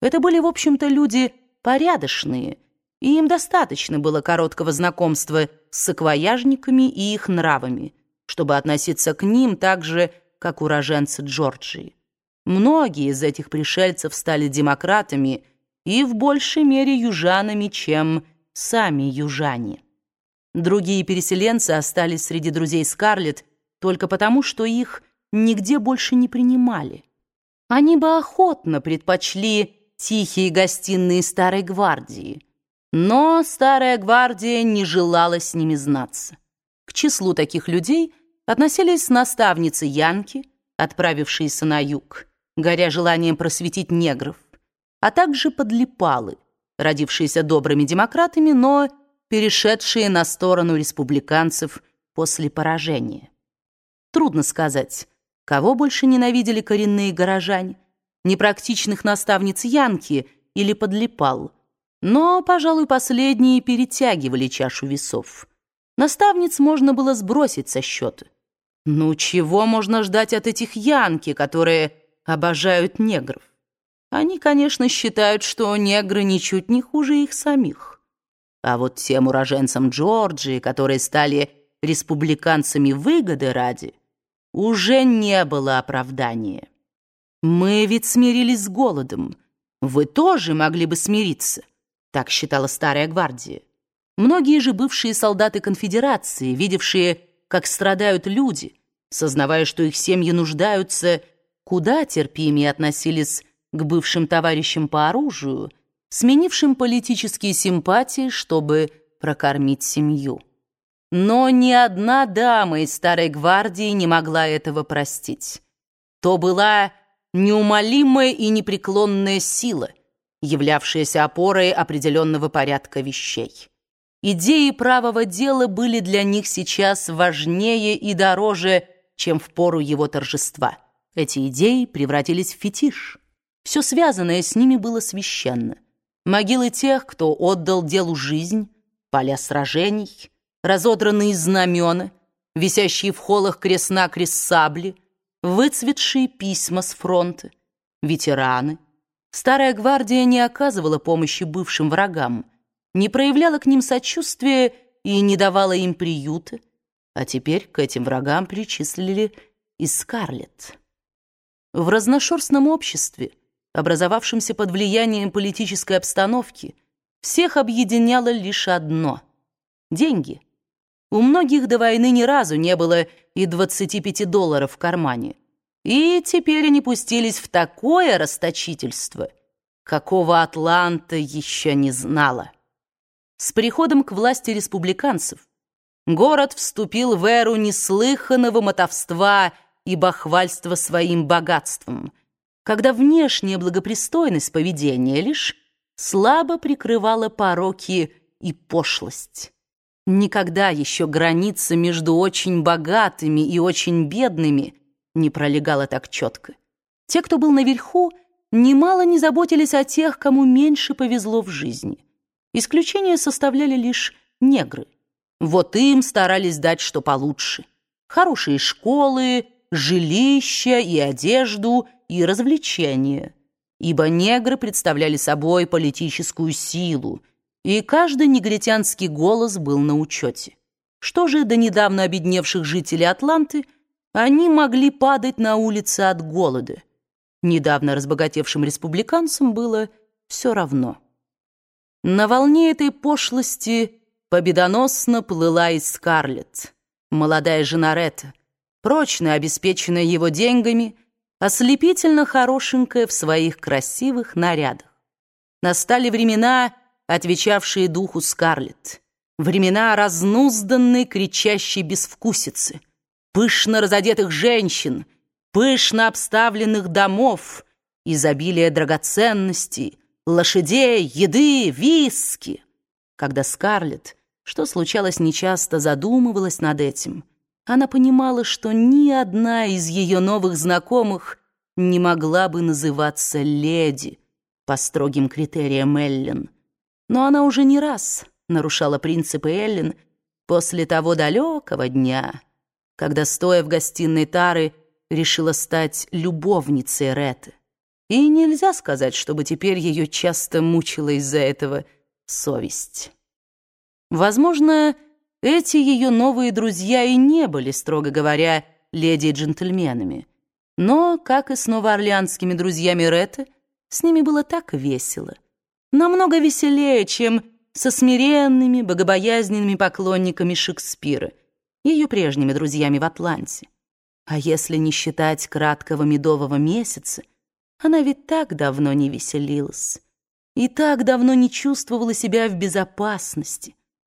Это были, в общем-то, люди порядочные, и им достаточно было короткого знакомства с саквояжниками и их нравами, чтобы относиться к ним так же, как уроженцы Джорджии. Многие из этих пришельцев стали демократами и в большей мере южанами, чем сами южане. Другие переселенцы остались среди друзей Скарлетт только потому, что их нигде больше не принимали. Они бы охотно предпочли тихие гостиные Старой Гвардии, но Старая Гвардия не желала с ними знаться. К числу таких людей относились наставницы Янки, отправившиеся на юг, горя желанием просветить негров, а также подлипалы, родившиеся добрыми демократами, но перешедшие на сторону республиканцев после поражения. Трудно сказать, кого больше ненавидели коренные горожане, непрактичных наставниц Янки или подлипал, но, пожалуй, последние перетягивали чашу весов. Наставниц можно было сбросить со счета. Ну, чего можно ждать от этих Янки, которые обожают негров? Они, конечно, считают, что негры ничуть не хуже их самих. А вот тем уроженцам Джорджии, которые стали республиканцами выгоды ради, уже не было оправдания. Мы ведь смирились с голодом. Вы тоже могли бы смириться, так считала старая гвардия. Многие же бывшие солдаты конфедерации, видевшие, как страдают люди, сознавая, что их семьи нуждаются, куда терпимее относились к бывшим товарищам по оружию, сменившим политические симпатии, чтобы прокормить семью. Но ни одна дама из Старой Гвардии не могла этого простить. То была неумолимая и непреклонная сила, являвшаяся опорой определенного порядка вещей. Идеи правого дела были для них сейчас важнее и дороже, чем в пору его торжества. Эти идеи превратились в фетиш. Все связанное с ними было священно. Могилы тех, кто отдал делу жизнь, поля сражений — разодранные знамена, висящие в холлах крест-накрест сабли, выцветшие письма с фронта, ветераны. Старая гвардия не оказывала помощи бывшим врагам, не проявляла к ним сочувствия и не давала им приюта, а теперь к этим врагам причислили и Скарлетт. В разношерстном обществе, образовавшемся под влиянием политической обстановки, всех объединяло лишь одно — деньги — у многих до войны ни разу не было и 25 долларов в кармане. И теперь они пустились в такое расточительство, какого Атланта еще не знала. С приходом к власти республиканцев город вступил в эру неслыханного мотовства и бахвальства своим богатством, когда внешняя благопристойность поведения лишь слабо прикрывала пороки и пошлость. Никогда еще граница между очень богатыми и очень бедными не пролегала так четко. Те, кто был наверху, немало не заботились о тех, кому меньше повезло в жизни. Исключение составляли лишь негры. Вот им старались дать что получше. Хорошие школы, жилища и одежду, и развлечения. Ибо негры представляли собой политическую силу, и каждый негритянский голос был на учете. Что же до недавно обедневших жителей Атланты, они могли падать на улицы от голода. Недавно разбогатевшим республиканцам было все равно. На волне этой пошлости победоносно плыла и Скарлетт, молодая жена Ретта, прочно обеспеченная его деньгами, ослепительно хорошенькая в своих красивых нарядах. Настали времена, отвечавшие духу Скарлетт. Времена разнузданной, кричащей безвкусицы, пышно разодетых женщин, пышно обставленных домов, изобилие драгоценностей, лошадей, еды, виски. Когда Скарлетт, что случалось нечасто, задумывалась над этим, она понимала, что ни одна из ее новых знакомых не могла бы называться леди по строгим критериям Эллен. Но она уже не раз нарушала принципы Эллен после того далекого дня, когда, стоя в гостиной Тары, решила стать любовницей Ретты. и нельзя сказать, чтобы теперь ее часто мучила из-за этого совесть. Возможно, эти ее новые друзья и не были, строго говоря, леди и джентльменами. Но, как и с новоорлеанскими друзьями Ретты, с ними было так весело. Намного веселее, чем со смиренными, богобоязненными поклонниками Шекспира, ее прежними друзьями в Атланте. А если не считать краткого медового месяца, она ведь так давно не веселилась и так давно не чувствовала себя в безопасности,